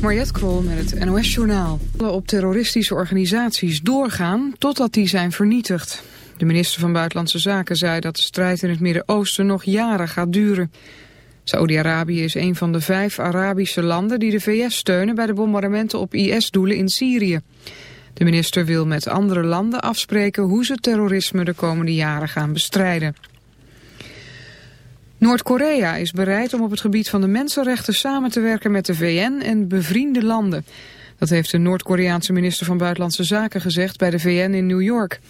Mariette Kroll met het NOS Journaal. ...op terroristische organisaties doorgaan totdat die zijn vernietigd. De minister van Buitenlandse Zaken zei dat de strijd in het Midden-Oosten nog jaren gaat duren. Saoedi-Arabië is een van de vijf Arabische landen die de VS steunen bij de bombardementen op IS-doelen in Syrië. De minister wil met andere landen afspreken hoe ze terrorisme de komende jaren gaan bestrijden. Noord-Korea is bereid om op het gebied van de mensenrechten samen te werken met de VN en bevriende landen. Dat heeft de Noord-Koreaanse minister van Buitenlandse Zaken gezegd bij de VN in New York.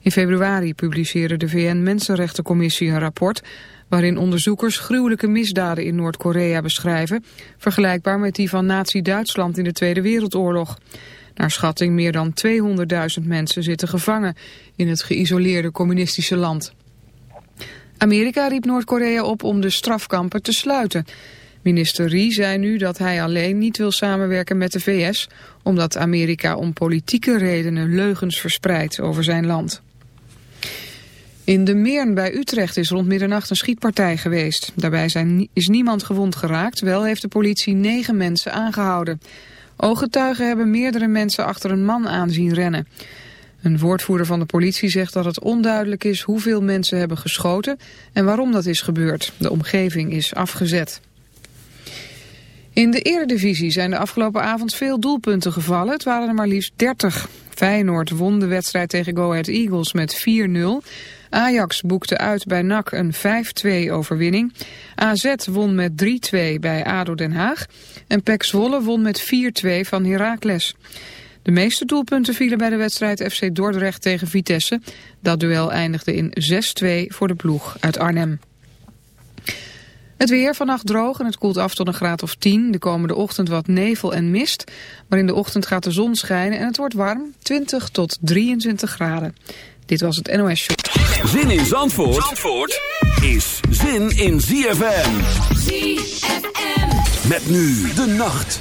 In februari publiceerde de VN-Mensenrechtencommissie een rapport waarin onderzoekers gruwelijke misdaden in Noord-Korea beschrijven, vergelijkbaar met die van Nazi-Duitsland in de Tweede Wereldoorlog. Naar schatting meer dan 200.000 mensen zitten gevangen in het geïsoleerde communistische land. Amerika riep Noord-Korea op om de strafkampen te sluiten. Minister Ri zei nu dat hij alleen niet wil samenwerken met de VS... omdat Amerika om politieke redenen leugens verspreidt over zijn land. In de Meern bij Utrecht is rond middernacht een schietpartij geweest. Daarbij zijn, is niemand gewond geraakt, wel heeft de politie negen mensen aangehouden. Ooggetuigen hebben meerdere mensen achter een man aan zien rennen. Een woordvoerder van de politie zegt dat het onduidelijk is hoeveel mensen hebben geschoten en waarom dat is gebeurd. De omgeving is afgezet. In de Eredivisie zijn de afgelopen avond veel doelpunten gevallen. Het waren er maar liefst 30. Feyenoord won de wedstrijd tegen Go Ahead Eagles met 4-0. Ajax boekte uit bij NAC een 5-2 overwinning. AZ won met 3-2 bij ADO Den Haag. En PEC Zwolle won met 4-2 van Heracles. De meeste doelpunten vielen bij de wedstrijd FC Dordrecht tegen Vitesse. Dat duel eindigde in 6-2 voor de ploeg uit Arnhem. Het weer vannacht droog en het koelt af tot een graad of 10. De komende ochtend wat nevel en mist. Maar in de ochtend gaat de zon schijnen en het wordt warm. 20 tot 23 graden. Dit was het NOS Show. Zin in Zandvoort, Zandvoort is zin in ZFM. ZFM. Met nu de nacht.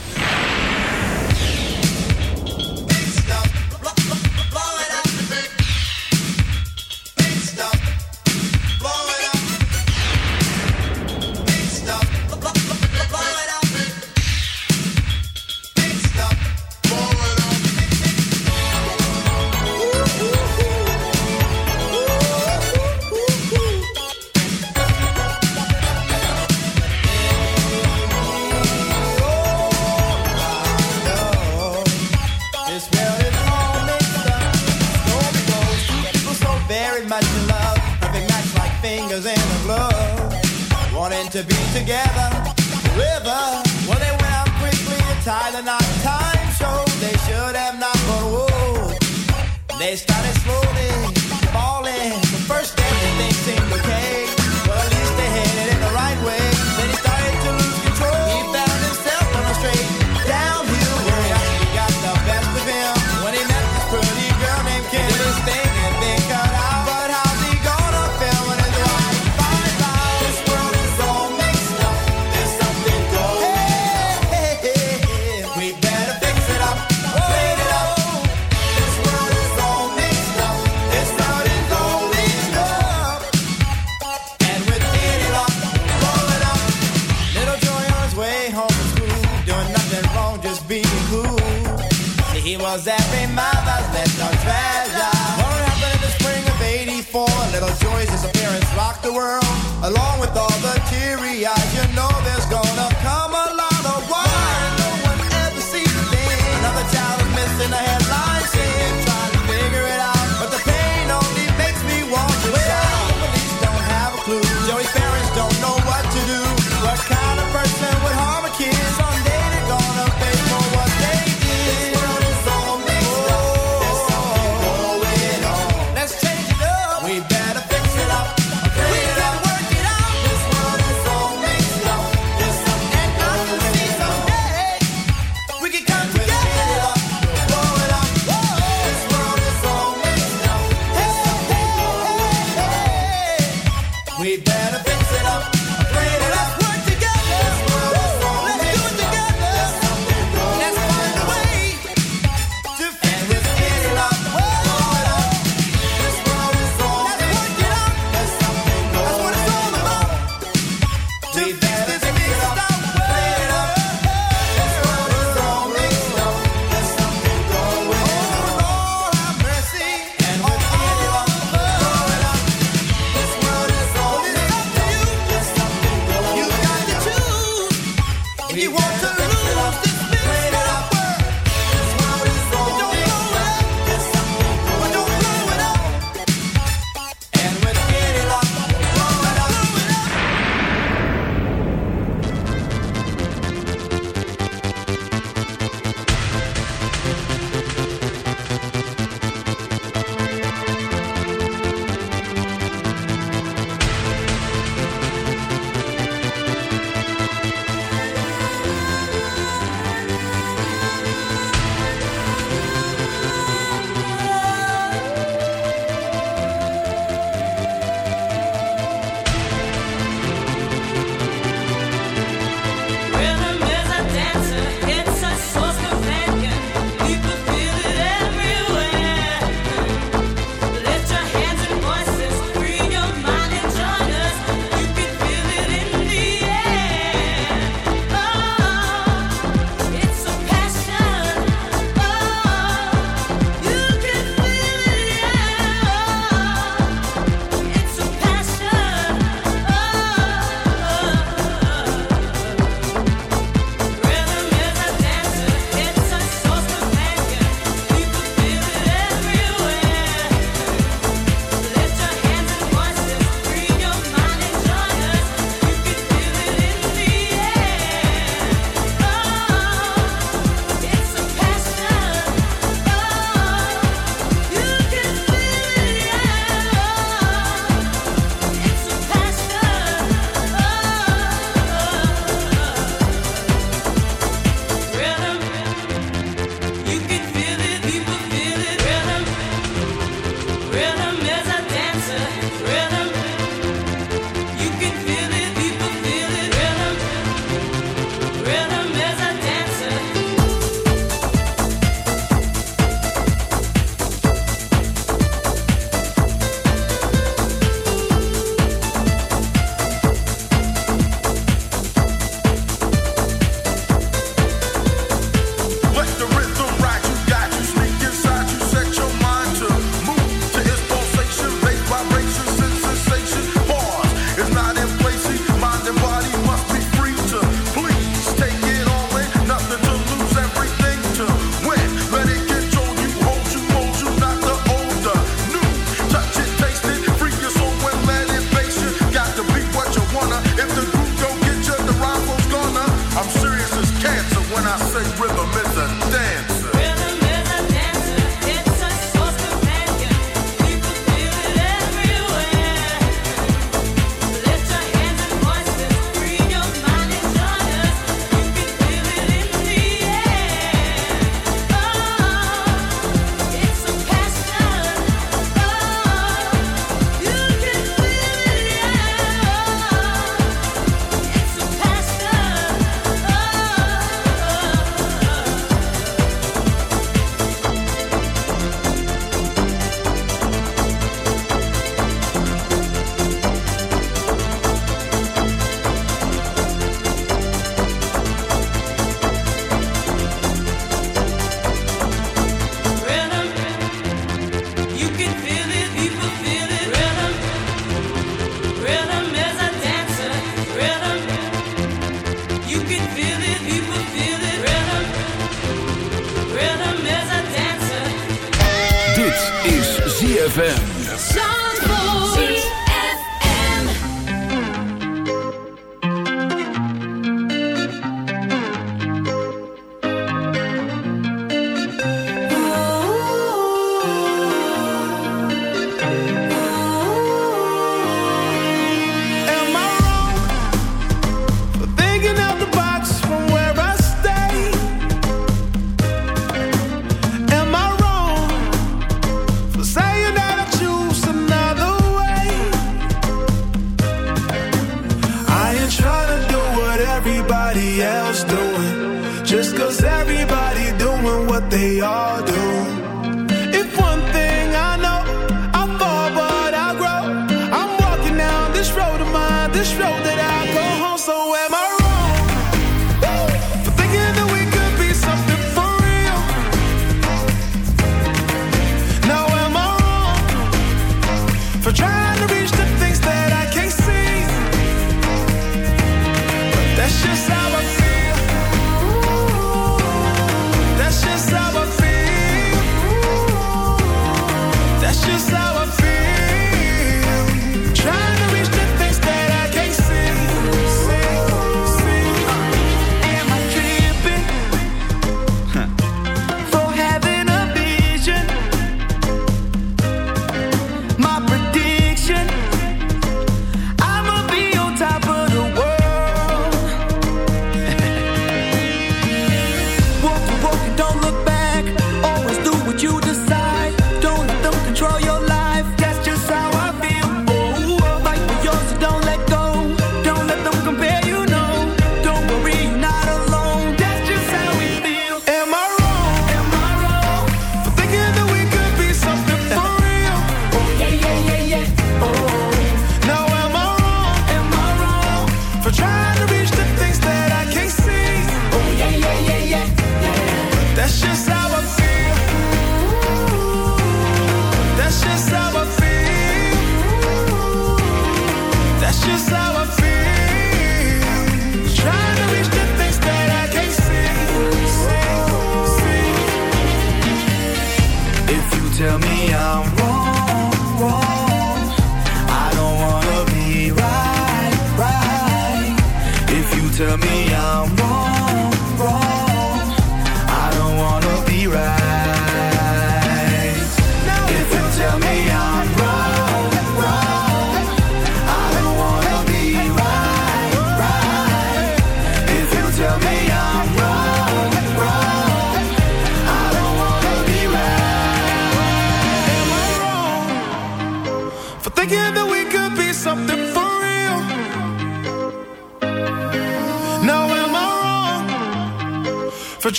was every mother's little treasure. What happened in the spring of 84? Little Joy's disappearance rocked the world, along with all the teary eyes, you know.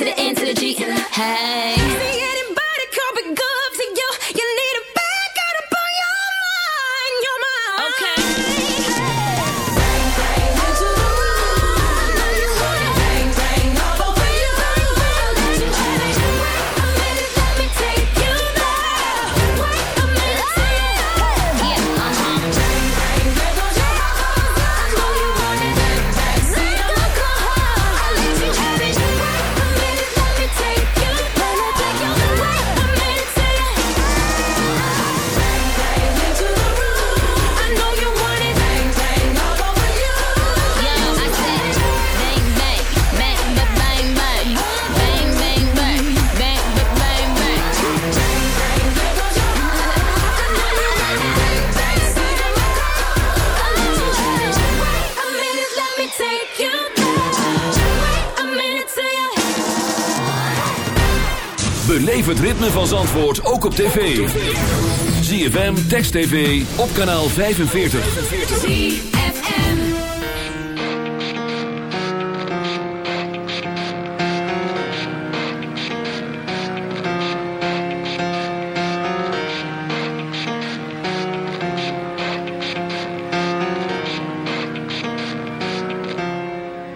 to the N to the G. Hey. Beleef het ritme van Zandvoort ook op tv. ZFM, Text TV, op kanaal 45. ZFM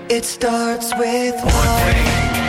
It starts with one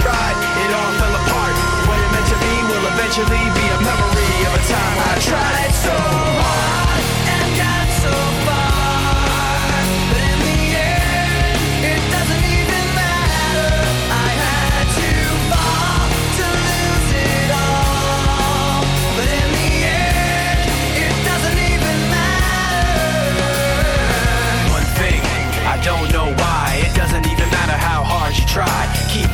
tried, it all fell apart. What it meant to be will eventually be a memory of a time I tried so hard and got so far. But in the end, it doesn't even matter. I had to fall to lose it all. But in the end, it doesn't even matter. One thing, I don't know why. It doesn't even matter how hard you try. Keep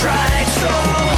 tried so hard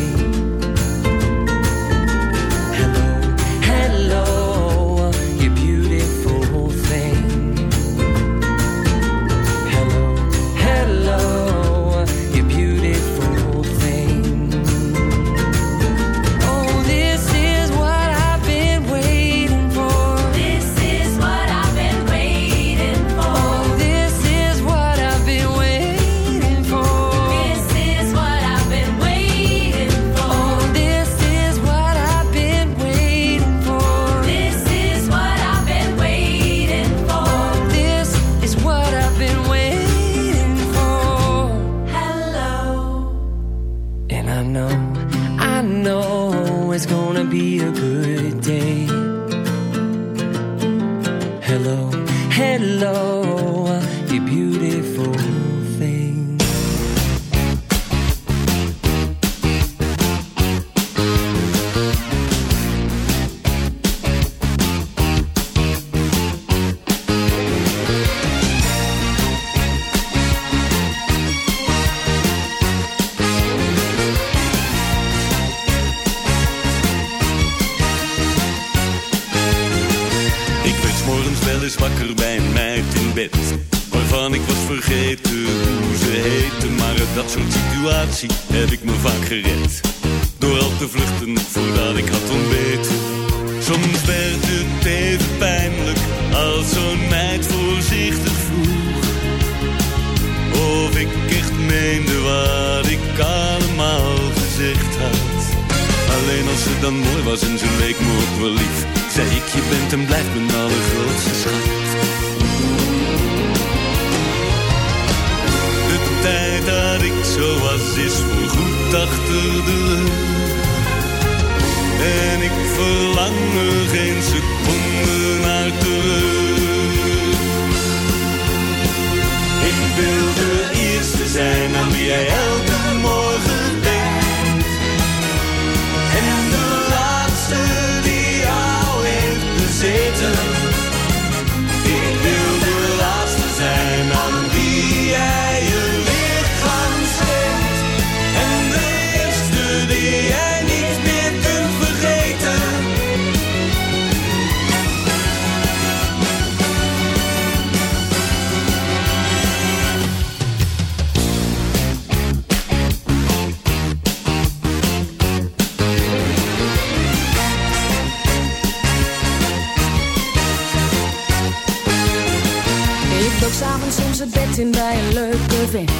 ging soms het bed in bij een leuke vent.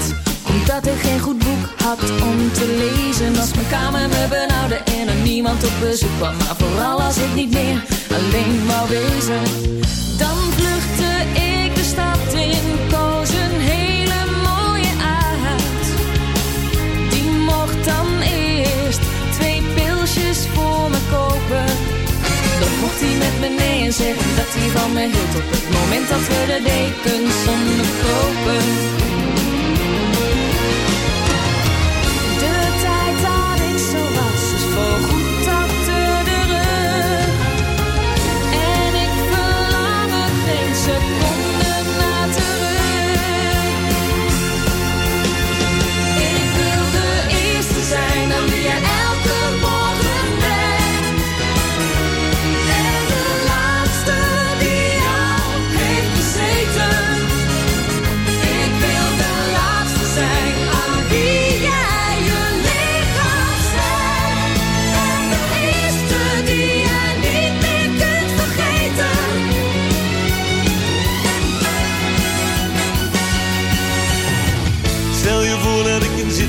Omdat ik geen goed boek had om te lezen. Als mijn kamer me benauwde en er niemand op bezoek kwam. Maar vooral als ik niet meer alleen wou wezen. Dan vluchtte ik de stad in. Mocht hij met me nee en zeggen dat hij van me hield Op het moment dat we de dekens zonder kopen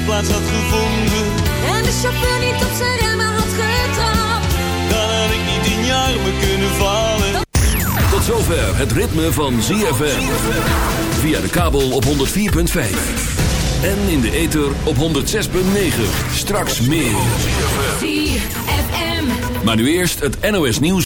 plaats had gevonden. En de chauffeur niet op zijn remmen had getrapt. Dan had ik niet in je armen kunnen vallen. Tot zover het ritme van ZFM. Via de kabel op 104.5. En in de ether op 106.9. Straks meer. ZFM. Maar nu eerst het NOS nieuws.